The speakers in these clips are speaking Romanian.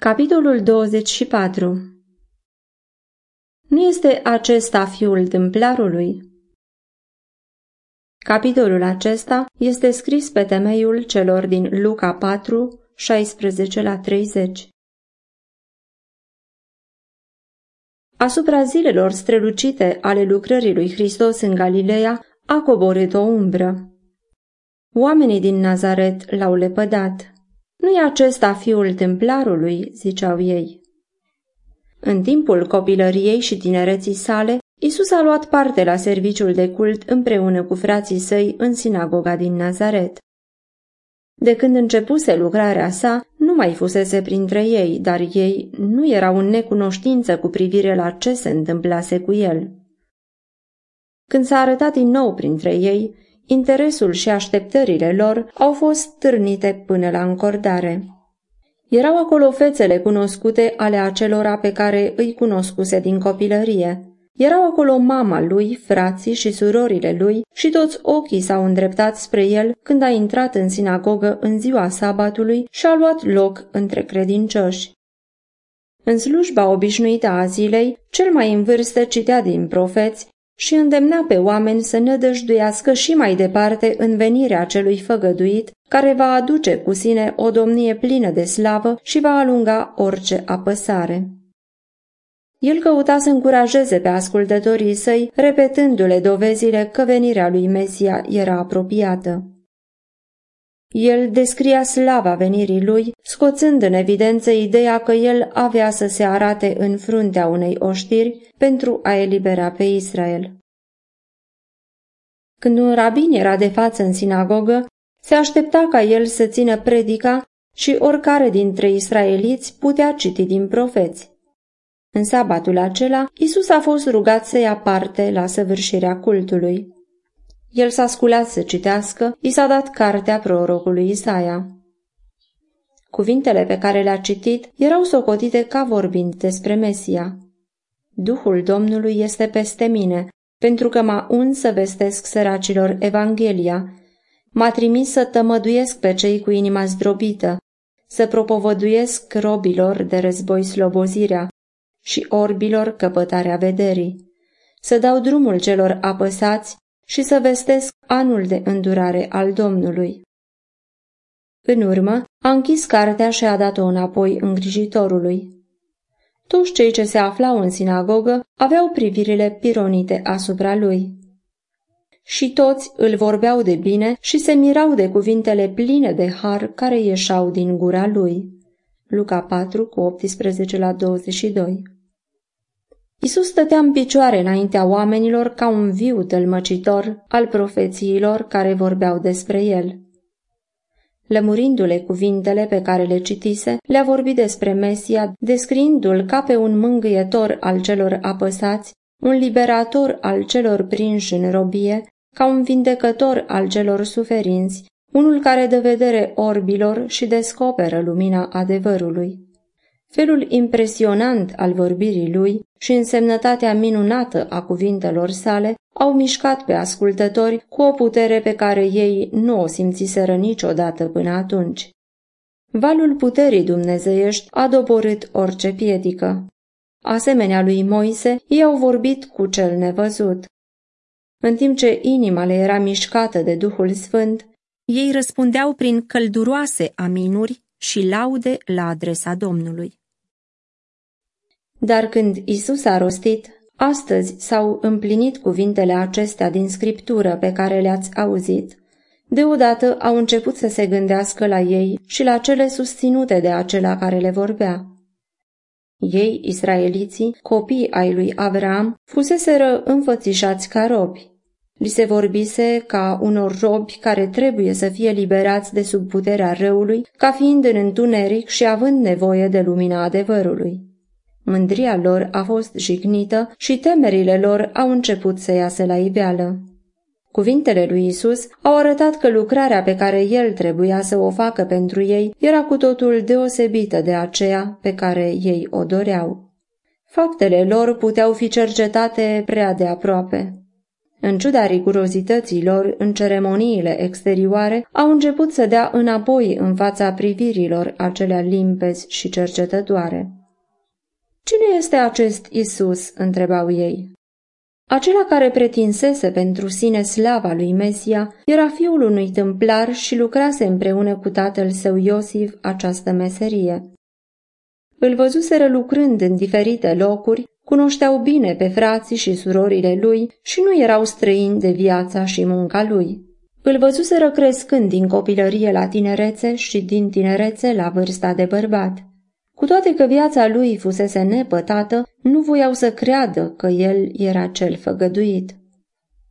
Capitolul 24 Nu este acesta fiul tâmplarului? Capitolul acesta este scris pe temeiul celor din Luca 4, 16 la 30. Asupra zilelor strălucite ale lucrării lui Hristos în Galileea a coborât o umbră. Oamenii din Nazaret l-au lepădat. Nu-i acesta fiul templarului, ziceau ei. În timpul copilăriei și tinereții sale, Isus a luat parte la serviciul de cult împreună cu frații săi în sinagoga din Nazaret. De când începuse lucrarea sa, nu mai fusese printre ei, dar ei nu erau în necunoștință cu privire la ce se întâmplase cu el. Când s-a arătat din nou printre ei, interesul și așteptările lor au fost târnite până la încordare. Erau acolo fețele cunoscute ale acelora pe care îi cunoscuse din copilărie. Erau acolo mama lui, frații și surorile lui și toți ochii s-au îndreptat spre el când a intrat în sinagogă în ziua sabatului și a luat loc între credincioși. În slujba obișnuită a zilei, cel mai în vârstă citea din profeți și îndemna pe oameni să nădăjduiască și mai departe în venirea celui făgăduit, care va aduce cu sine o domnie plină de slavă și va alunga orice apăsare. El căuta să încurajeze pe ascultătorii săi, repetându-le dovezile că venirea lui Mesia era apropiată. El descria slava venirii lui, scoțând în evidență ideea că el avea să se arate în fruntea unei oștiri pentru a elibera pe Israel. Când un rabin era de față în sinagogă, se aștepta ca el să țină predica și oricare dintre israeliți putea citi din profeți. În sabatul acela, Isus a fost rugat să ia parte la săvârșirea cultului. El s-a sculat să citească, i s-a dat cartea prorocului Isaia. Cuvintele pe care le-a citit erau socotite ca vorbind despre Mesia. Duhul Domnului este peste mine, pentru că m-a uns să vestesc săracilor Evanghelia, m-a trimis să tămăduiesc pe cei cu inima zdrobită, să propovăduiesc robilor de război slobozirea și orbilor căpătarea vederii, să dau drumul celor apăsați și să vestesc anul de îndurare al Domnului. În urmă, a închis cartea și a dat-o înapoi îngrijitorului. Toți cei ce se aflau în sinagogă aveau privirile pironite asupra lui. Și toți îl vorbeau de bine și se mirau de cuvintele pline de har care ieșau din gura lui. Luca 4 cu 18 la 22 Isus stătea în picioare înaintea oamenilor ca un viu tălmăcitor al profețiilor care vorbeau despre el. Lămurindu-le cuvintele pe care le citise, le-a vorbit despre Mesia, descriindu-l ca pe un mângâietor al celor apăsați, un liberator al celor prinși în robie, ca un vindecător al celor suferinți, unul care dă vedere orbilor și descoperă lumina adevărului. Felul impresionant al vorbirii lui și însemnătatea minunată a cuvintelor sale au mișcat pe ascultători cu o putere pe care ei nu o simțiseră niciodată până atunci. Valul puterii dumnezeiești a doborât orice piedică. Asemenea lui Moise, ei au vorbit cu cel nevăzut. În timp ce inima le era mișcată de Duhul Sfânt, ei răspundeau prin călduroase aminuri și laude la adresa Domnului. Dar când Isus a rostit, astăzi s-au împlinit cuvintele acestea din scriptură pe care le-ați auzit. Deodată au început să se gândească la ei și la cele susținute de acela care le vorbea. Ei, israeliții, copii ai lui Avram, fuseseră înfățișați ca robi. Li se vorbise ca unor robi care trebuie să fie liberați de sub puterea răului, ca fiind în întuneric și având nevoie de lumina adevărului. Mândria lor a fost jignită și temerile lor au început să iasă la iveală. Cuvintele lui Isus au arătat că lucrarea pe care el trebuia să o facă pentru ei era cu totul deosebită de aceea pe care ei o doreau. Faptele lor puteau fi cercetate prea de aproape. în ciuda rigurozităților în ceremoniile exterioare, au început să dea înapoi în fața privirilor acelea limpezi și cercetătoare. Cine este acest Isus?" întrebau ei. Acela care pretinsese pentru sine slava lui Mesia era fiul unui tâmplar și lucrase împreună cu tatăl său Iosif această meserie. Îl văzuseră lucrând în diferite locuri, cunoșteau bine pe frații și surorile lui și nu erau străini de viața și munca lui. Îl văzuseră crescând din copilărie la tinerețe și din tinerețe la vârsta de bărbat. Cu toate că viața lui fusese nepătată, nu voiau să creadă că el era cel făgăduit.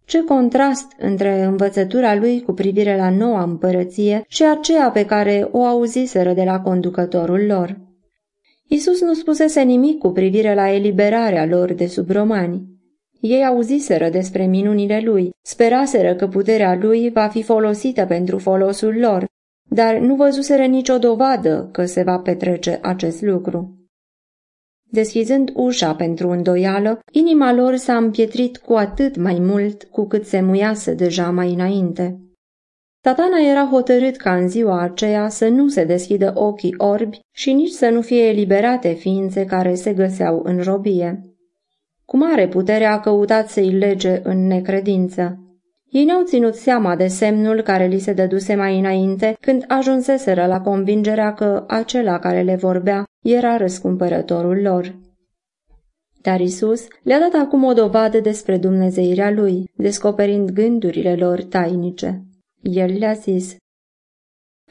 Ce contrast între învățătura lui cu privire la noua împărăție și aceea pe care o auziseră de la conducătorul lor. Isus nu spusese nimic cu privire la eliberarea lor de sub romani. Ei auziseră despre minunile lui, speraseră că puterea lui va fi folosită pentru folosul lor, dar nu văzuseră nicio dovadă că se va petrece acest lucru. Deschizând ușa pentru îndoială, inima lor s-a împietrit cu atât mai mult cu cât se muiase deja mai înainte. Satana era hotărât ca în ziua aceea să nu se deschidă ochii orbi și nici să nu fie eliberate ființe care se găseau în robie. Cu mare putere a căutat să-i lege în necredință. Ei n-au ținut seama de semnul care li se dăduse mai înainte când ajunseseră la convingerea că acela care le vorbea era răscumpărătorul lor. Dar Isus le-a dat acum o dovadă despre dumnezeirea lui, descoperind gândurile lor tainice. El le-a zis,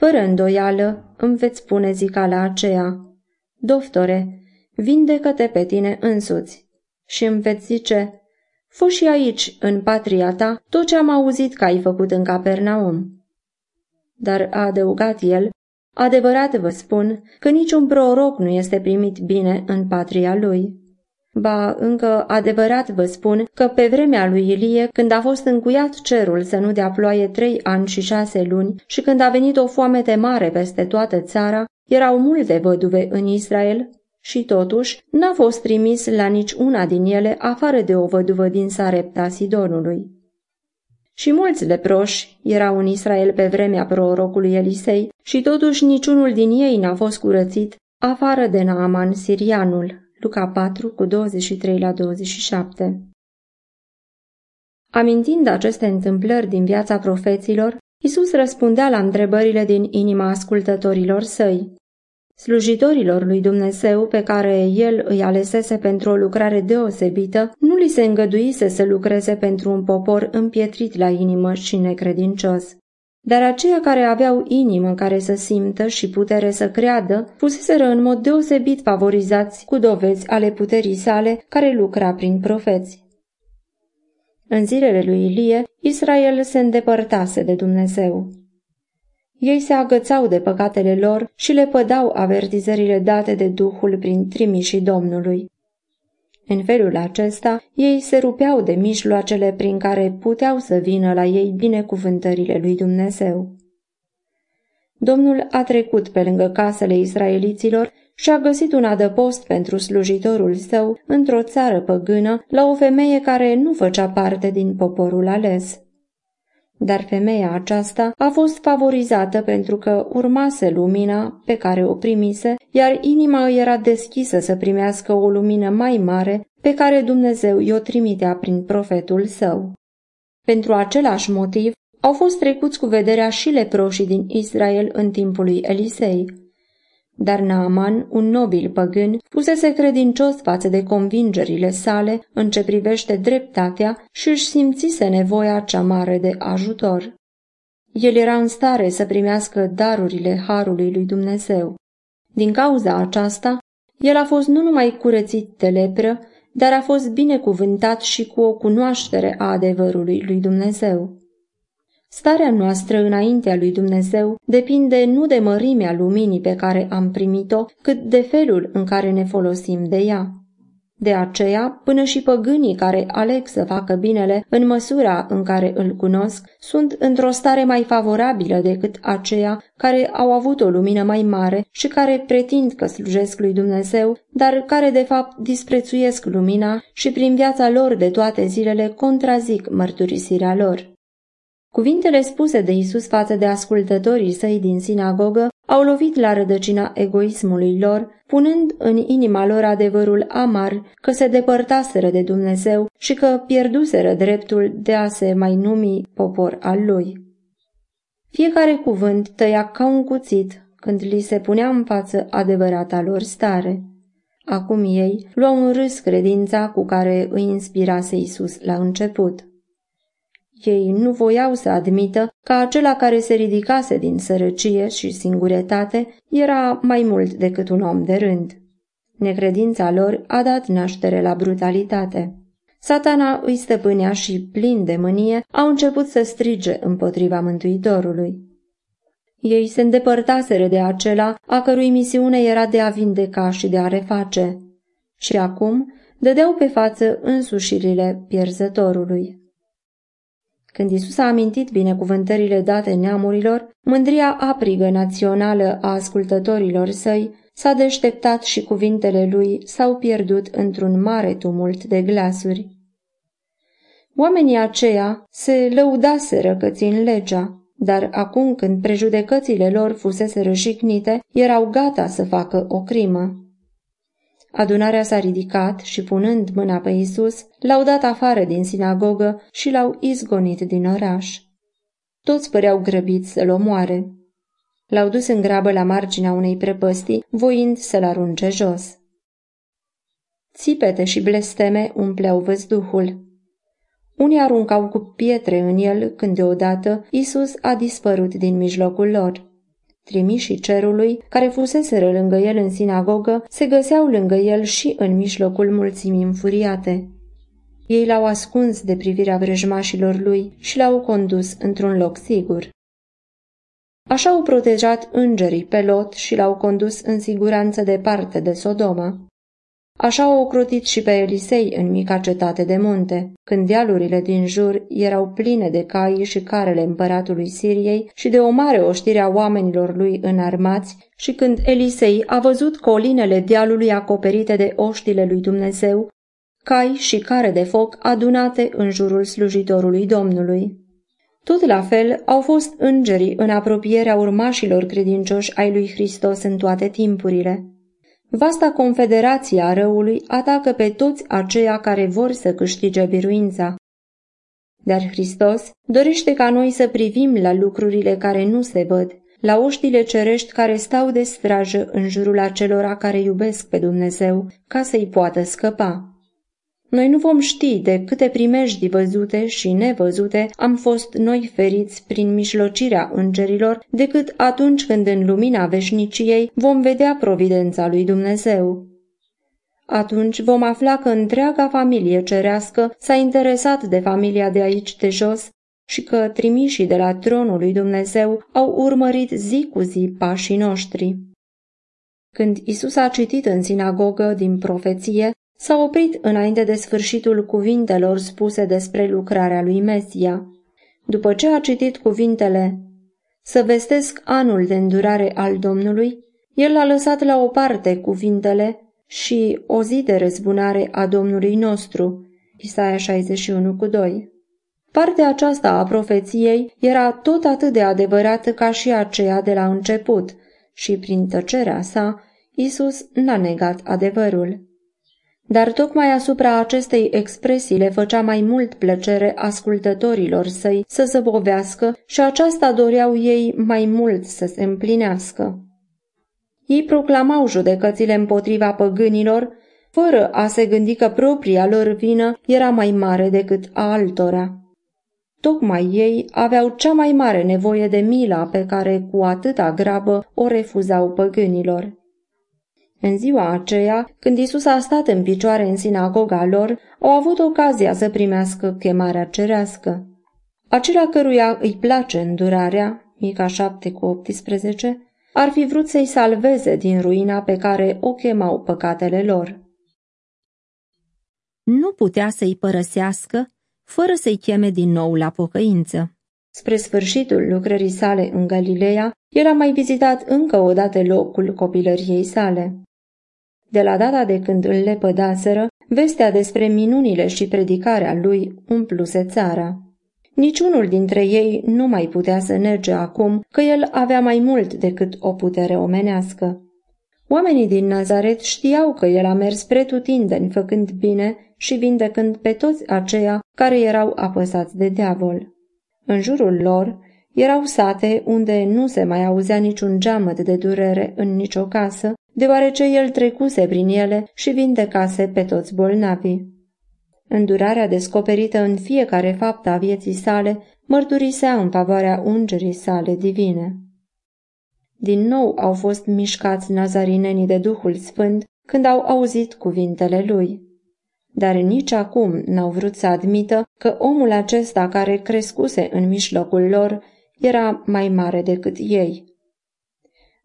Fără îndoială îmi veți spune zicala aceea, Doftore, vindecă-te pe tine însuți. Și îmi veți zice, Fă și aici, în patria ta, tot ce am auzit că ai făcut în Capernaum. Dar a adăugat el, adevărat vă spun că niciun proroc nu este primit bine în patria lui. Ba, încă adevărat vă spun că pe vremea lui Ilie, când a fost încuiat cerul să nu dea ploaie trei ani și șase luni și când a venit o foamete mare peste toată țara, erau multe văduve în Israel și totuși n-a fost trimis la nici una din ele afară de o văduvă din Sarepta Sidonului. Și mulți leproși erau în Israel pe vremea prorocului Elisei și totuși niciunul din ei n-a fost curățit afară de Naaman sirianul. Luca 4 cu 23 la 27 Amintind aceste întâmplări din viața profeților, Isus răspundea la întrebările din inima ascultătorilor săi. Slujitorilor lui Dumnezeu pe care el îi alesese pentru o lucrare deosebită, nu li se îngăduise să lucreze pentru un popor împietrit la inimă și necredincios. Dar aceia care aveau inimă care să simtă și putere să creadă, fuseseră în mod deosebit favorizați cu dovezi ale puterii sale care lucra prin profeți. În zilele lui Ilie, Israel se îndepărtase de Dumnezeu. Ei se agățau de păcatele lor și le pădau avertizările date de Duhul prin trimișii Domnului. În felul acesta, ei se rupeau de mijloacele prin care puteau să vină la ei binecuvântările lui Dumnezeu. Domnul a trecut pe lângă casele israeliților și a găsit un adăpost pentru slujitorul său într-o țară păgână la o femeie care nu făcea parte din poporul ales. Dar femeia aceasta a fost favorizată pentru că urmase lumina pe care o primise, iar inima îi era deschisă să primească o lumină mai mare pe care Dumnezeu i-o trimitea prin profetul său. Pentru același motiv, au fost trecuți cu vederea și leproșii din Israel în timpul lui Elisei, dar Naaman, un nobil păgân, fusese credincios față de convingerile sale în ce privește dreptatea și își simțise nevoia cea mare de ajutor. El era în stare să primească darurile harului lui Dumnezeu. Din cauza aceasta, el a fost nu numai curățit de lepră, dar a fost binecuvântat și cu o cunoaștere a adevărului lui Dumnezeu. Starea noastră înaintea lui Dumnezeu depinde nu de mărimea luminii pe care am primit-o, cât de felul în care ne folosim de ea. De aceea, până și păgânii care aleg să facă binele în măsura în care îl cunosc, sunt într-o stare mai favorabilă decât aceia care au avut o lumină mai mare și care pretind că slujesc lui Dumnezeu, dar care de fapt disprețuiesc lumina și prin viața lor de toate zilele contrazic mărturisirea lor. Cuvintele spuse de Isus față de ascultătorii săi din sinagogă au lovit la rădăcina egoismului lor, punând în inima lor adevărul amar că se depărtaseră de Dumnezeu și că pierduseră dreptul de a se mai numi popor al lui. Fiecare cuvânt tăia ca un cuțit când li se punea în față adevărata lor stare. Acum ei luau în râs credința cu care îi inspirase Isus la început. Ei nu voiau să admită că acela care se ridicase din sărăcie și singurătate era mai mult decât un om de rând. Necredința lor a dat naștere la brutalitate. Satana îi stăpânea și, plin de mânie, au început să strige împotriva Mântuitorului. Ei se îndepărtaseră de acela a cărui misiune era de a vindeca și de a reface. Și acum dădeau pe față însușirile pierzătorului. Când Isus a amintit binecuvântările date neamurilor, mândria aprigă națională a ascultătorilor săi s-a deșteptat și cuvintele lui s-au pierdut într-un mare tumult de glasuri. Oamenii aceia se lăudaseră că țin legea, dar acum când prejudecățile lor fusese răjignite, erau gata să facă o crimă. Adunarea s-a ridicat și, punând mâna pe Isus, l-au dat afară din sinagogă și l-au izgonit din oraș. Toți păreau grăbiți să-l omoare. L-au dus în grabă la marginea unei prepăstii, voind să-l arunce jos. Țipete și blesteme umpleau văzduhul. Unii aruncau cu pietre în el când deodată Isus a dispărut din mijlocul lor. Trimișii cerului, care fuseseră lângă el în sinagogă, se găseau lângă el și în mijlocul mulțimii înfuriate. Ei l-au ascuns de privirea vrăjmașilor lui și l-au condus într-un loc sigur. Așa au protejat îngerii pe Lot și l-au condus în siguranță departe de Sodoma. Așa au ocrotit și pe Elisei în mica cetate de munte, când dealurile din jur erau pline de cai și carele împăratului Siriei și de o mare oștire a oamenilor lui înarmați și când Elisei a văzut colinele dealului acoperite de oștile lui Dumnezeu, cai și care de foc adunate în jurul slujitorului Domnului. Tot la fel au fost îngerii în apropierea urmașilor credincioși ai lui Hristos în toate timpurile. Vasta confederație a răului atacă pe toți aceia care vor să câștige biruința. Dar Hristos dorește ca noi să privim la lucrurile care nu se văd, la oștile cerești care stau de strajă în jurul acelora care iubesc pe Dumnezeu, ca să-i poată scăpa. Noi nu vom ști de câte primejdii văzute și nevăzute am fost noi feriți prin mijlocirea îngerilor, decât atunci când în lumina veșniciei vom vedea providența lui Dumnezeu. Atunci vom afla că întreaga familie cerească s-a interesat de familia de aici de jos și că trimișii de la tronul lui Dumnezeu au urmărit zi cu zi pașii noștri. Când Isus a citit în sinagogă din profeție, S-a oprit înainte de sfârșitul cuvintelor spuse despre lucrarea lui Mesia. După ce a citit cuvintele Să vestesc anul de îndurare al Domnului, el a lăsat la o parte cuvintele și o zi de răzbunare a Domnului nostru, Isaia 61 cu 2. Partea aceasta a profeției era tot atât de adevărată ca și aceea de la început și prin tăcerea sa, Isus n-a negat adevărul. Dar tocmai asupra acestei expresii le făcea mai mult plăcere ascultătorilor săi să zăbovească și aceasta doreau ei mai mult să se împlinească. Ei proclamau judecățile împotriva păgânilor, fără a se gândi că propria lor vină era mai mare decât a altora. Tocmai ei aveau cea mai mare nevoie de mila pe care cu atâta grabă o refuzau păgânilor. În ziua aceea, când Isus a stat în picioare în sinagoga lor, au avut ocazia să primească chemarea cerească. Acela căruia îi place îndurarea, Mica 7 cu 18, ar fi vrut să-i salveze din ruina pe care o chemau păcatele lor. nu putea să-i părăsească fără să-i cheme din nou la pocăință. Spre sfârșitul lucrării sale în Galileea, el a mai vizitat încă o dată locul copilăriei sale. De la data de când îl lepădaseră, vestea despre minunile și predicarea lui umpluse țara. Niciunul dintre ei nu mai putea să nege acum că el avea mai mult decât o putere omenească. Oamenii din Nazaret știau că el a mers pretutindeni făcând bine și vindecând pe toți aceia care erau apăsați de diavol. În jurul lor erau sate unde nu se mai auzea niciun geamăt de durere în nicio casă, deoarece el trecuse prin ele și vindecase pe toți bolnavii. Îndurarea descoperită în fiecare faptă a vieții sale mărturisea în favoarea ungerii sale divine. Din nou au fost mișcați nazarinenii de Duhul Sfânt când au auzit cuvintele lui. Dar nici acum n-au vrut să admită că omul acesta care crescuse în mijlocul lor era mai mare decât ei.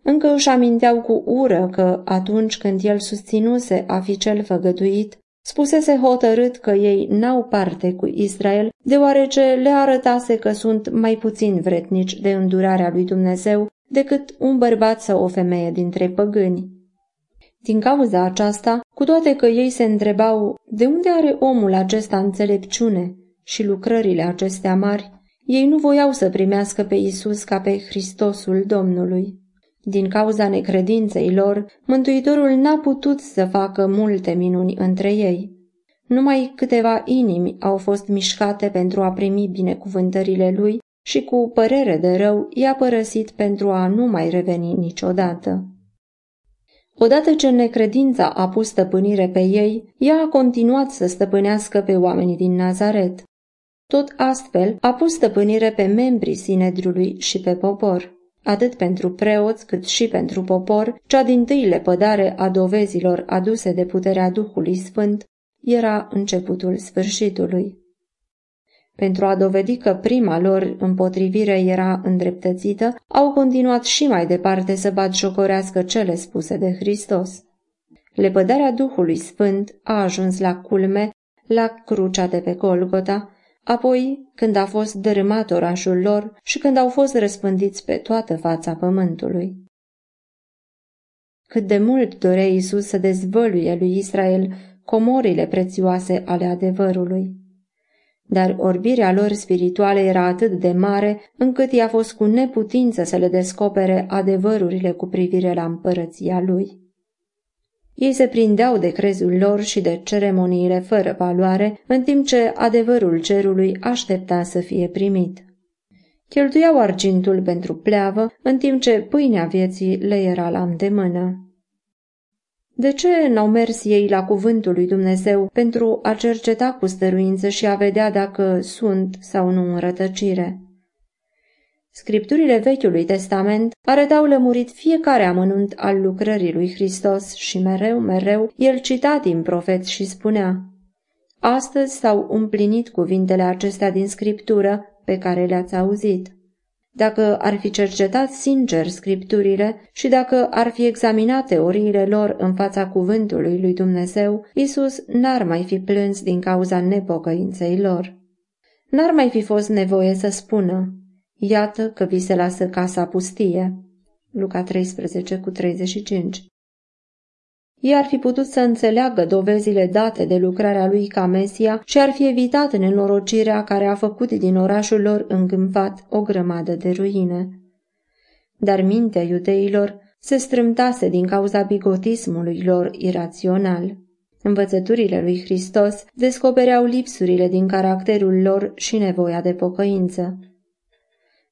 Încă își aminteau cu ură că atunci când el susținuse a fi cel făgăduit, spusese hotărât că ei n-au parte cu Israel, deoarece le arătase că sunt mai puțin vretnici de îndurarea lui Dumnezeu decât un bărbat sau o femeie dintre păgâni. Din cauza aceasta, cu toate că ei se întrebau de unde are omul acesta înțelepciune și lucrările acestea mari, ei nu voiau să primească pe Isus ca pe Hristosul Domnului. Din cauza necredinței lor, Mântuitorul n-a putut să facă multe minuni între ei. Numai câteva inimi au fost mișcate pentru a primi binecuvântările lui și cu părere de rău i-a părăsit pentru a nu mai reveni niciodată. Odată ce necredința a pus stăpânire pe ei, ea a continuat să stăpânească pe oamenii din Nazaret. Tot astfel a pus stăpânire pe membrii Sinedriului și pe popor. Atât pentru preoți cât și pentru popor, cea din tâi lepădare a dovezilor aduse de puterea Duhului Sfânt era începutul sfârșitului. Pentru a dovedi că prima lor împotrivire era îndreptățită, au continuat și mai departe să batjocorească cele spuse de Hristos. Lepădarea Duhului Sfânt a ajuns la culme, la crucea de pe Golgota, apoi când a fost dărâmat orașul lor și când au fost răspândiți pe toată fața pământului. Cât de mult dorea Isus să dezvăluie lui Israel comorile prețioase ale adevărului dar orbirea lor spirituală era atât de mare încât i-a fost cu neputință să le descopere adevărurile cu privire la împărăția lui. Ei se prindeau de crezul lor și de ceremoniile fără valoare, în timp ce adevărul cerului aștepta să fie primit. Cheltuiau argintul pentru pleavă, în timp ce pâinea vieții le era la îndemână. De ce n-au mers ei la cuvântul lui Dumnezeu pentru a cerceta cu stăruință și a vedea dacă sunt sau nu în rătăcire? Scripturile Vechiului Testament arătau lămurit fiecare amănunt al lucrării lui Hristos și mereu, mereu, el cita din profeți și spunea Astăzi s-au împlinit cuvintele acestea din Scriptură pe care le-ați auzit. Dacă ar fi cercetat sincer scripturile și dacă ar fi examinat teoriile lor în fața cuvântului lui Dumnezeu, Isus n-ar mai fi plâns din cauza nepocăinței lor. N-ar mai fi fost nevoie să spună, iată că vi se lasă casa pustie. Luca 13 cu 35 ei ar fi putut să înțeleagă dovezile date de lucrarea lui ca Mesia și ar fi evitat nenorocirea care a făcut din orașul lor îngâmpat o grămadă de ruine. Dar mintea iudeilor se strâmtase din cauza bigotismului lor irațional. Învățăturile lui Hristos descopereau lipsurile din caracterul lor și nevoia de pocăință.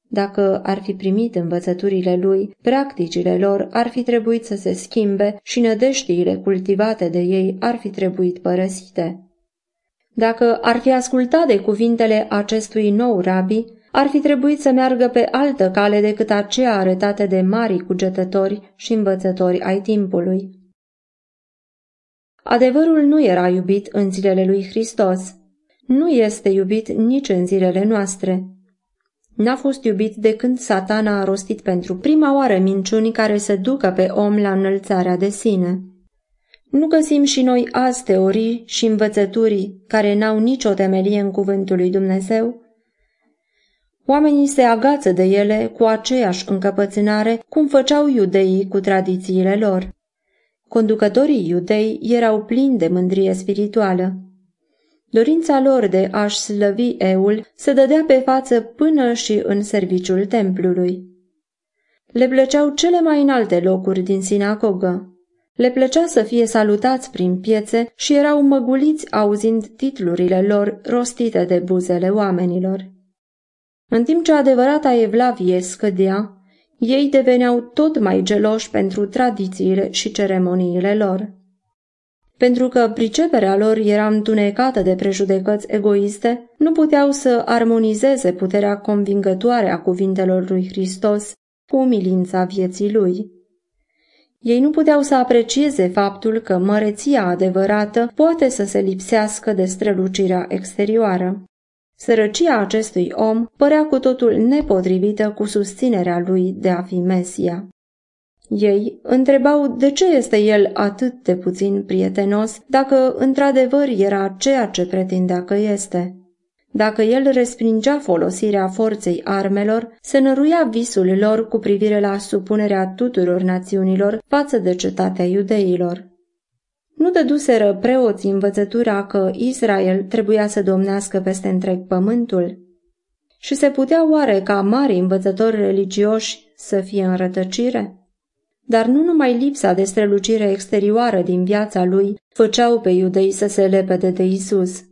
Dacă ar fi primit învățăturile lui, practicile lor ar fi trebuit să se schimbe și nădeștiile cultivate de ei ar fi trebuit părăsite. Dacă ar fi ascultat de cuvintele acestui nou rabi, ar fi trebuit să meargă pe altă cale decât aceea arătată de mari cugetători și învățători ai timpului. Adevărul nu era iubit în zilele lui Hristos. Nu este iubit nici în zilele noastre. N-a fost iubit de când satana a rostit pentru prima oară minciuni care să ducă pe om la înălțarea de sine. Nu găsim și noi azi teorii și învățături care n-au nicio temelie în cuvântul lui Dumnezeu? Oamenii se agață de ele cu aceeași încăpățânare cum făceau iudeii cu tradițiile lor. Conducătorii iudei erau plini de mândrie spirituală. Dorința lor de a-și slăvi eul se dădea pe față până și în serviciul templului. Le plăceau cele mai înalte locuri din sinagogă. Le plăcea să fie salutați prin piețe și erau măguliți auzind titlurile lor rostite de buzele oamenilor. În timp ce adevărata evlavie scădea, ei deveneau tot mai geloși pentru tradițiile și ceremoniile lor. Pentru că priceperea lor era întunecată de prejudecăți egoiste, nu puteau să armonizeze puterea convingătoare a cuvintelor lui Hristos cu umilința vieții lui. Ei nu puteau să aprecieze faptul că măreția adevărată poate să se lipsească de strălucirea exterioară. Sărăcia acestui om părea cu totul nepotrivită cu susținerea lui de a fi Mesia. Ei întrebau de ce este el atât de puțin prietenos dacă într-adevăr era ceea ce pretindea că este. Dacă el respingea folosirea forței armelor, se năruia visul lor cu privire la supunerea tuturor națiunilor față de cetatea iudeilor. Nu dăduseră preoții învățătura că Israel trebuia să domnească peste întreg pământul? Și se putea oare ca mari învățători religioși să fie în rătăcire? Dar nu numai lipsa de strălucire exterioară din viața lui făceau pe iudei să se lepede de Isus.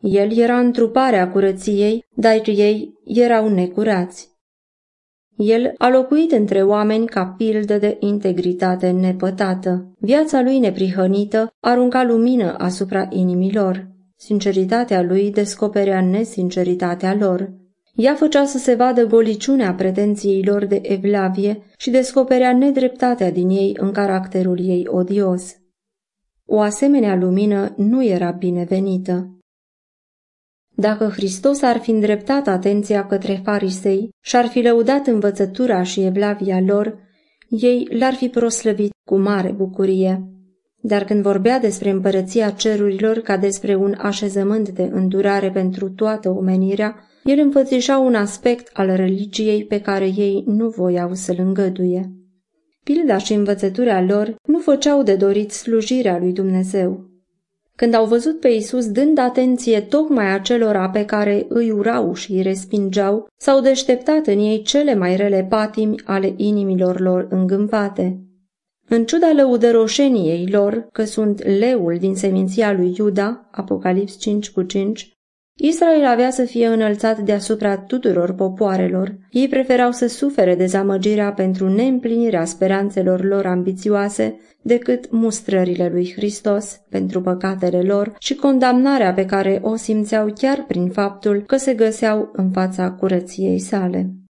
El era întruparea curăției, dar ei erau necurați. El a locuit între oameni ca pildă de integritate nepătată. Viața lui neprihănită arunca lumină asupra inimilor. Sinceritatea lui descoperea nesinceritatea lor. Ea făcea să se vadă goliciunea pretenției lor de evlavie și descoperea nedreptatea din ei în caracterul ei odios. O asemenea lumină nu era binevenită. Dacă Hristos ar fi îndreptat atenția către farisei și ar fi lăudat învățătura și evlavia lor, ei l-ar fi proslăvit cu mare bucurie. Dar când vorbea despre împărăția cerurilor ca despre un așezământ de îndurare pentru toată omenirea, el înfățișa un aspect al religiei pe care ei nu voiau să-l îngăduie. Pilda și învățătura lor nu făceau de dorit slujirea lui Dumnezeu. Când au văzut pe Isus dând atenție tocmai acelora pe care îi urau și îi respingeau, s-au deșteptat în ei cele mai rele patimi ale inimilor lor îngâmpate. În ciuda lăudăroșeniei lor, că sunt leul din seminția lui Iuda, Apocalips 5 cu 5, Israel avea să fie înălțat deasupra tuturor popoarelor. Ei preferau să sufere dezamăgirea pentru neîmplinirea speranțelor lor ambițioase decât mustrările lui Hristos pentru păcatele lor și condamnarea pe care o simțeau chiar prin faptul că se găseau în fața curăției sale.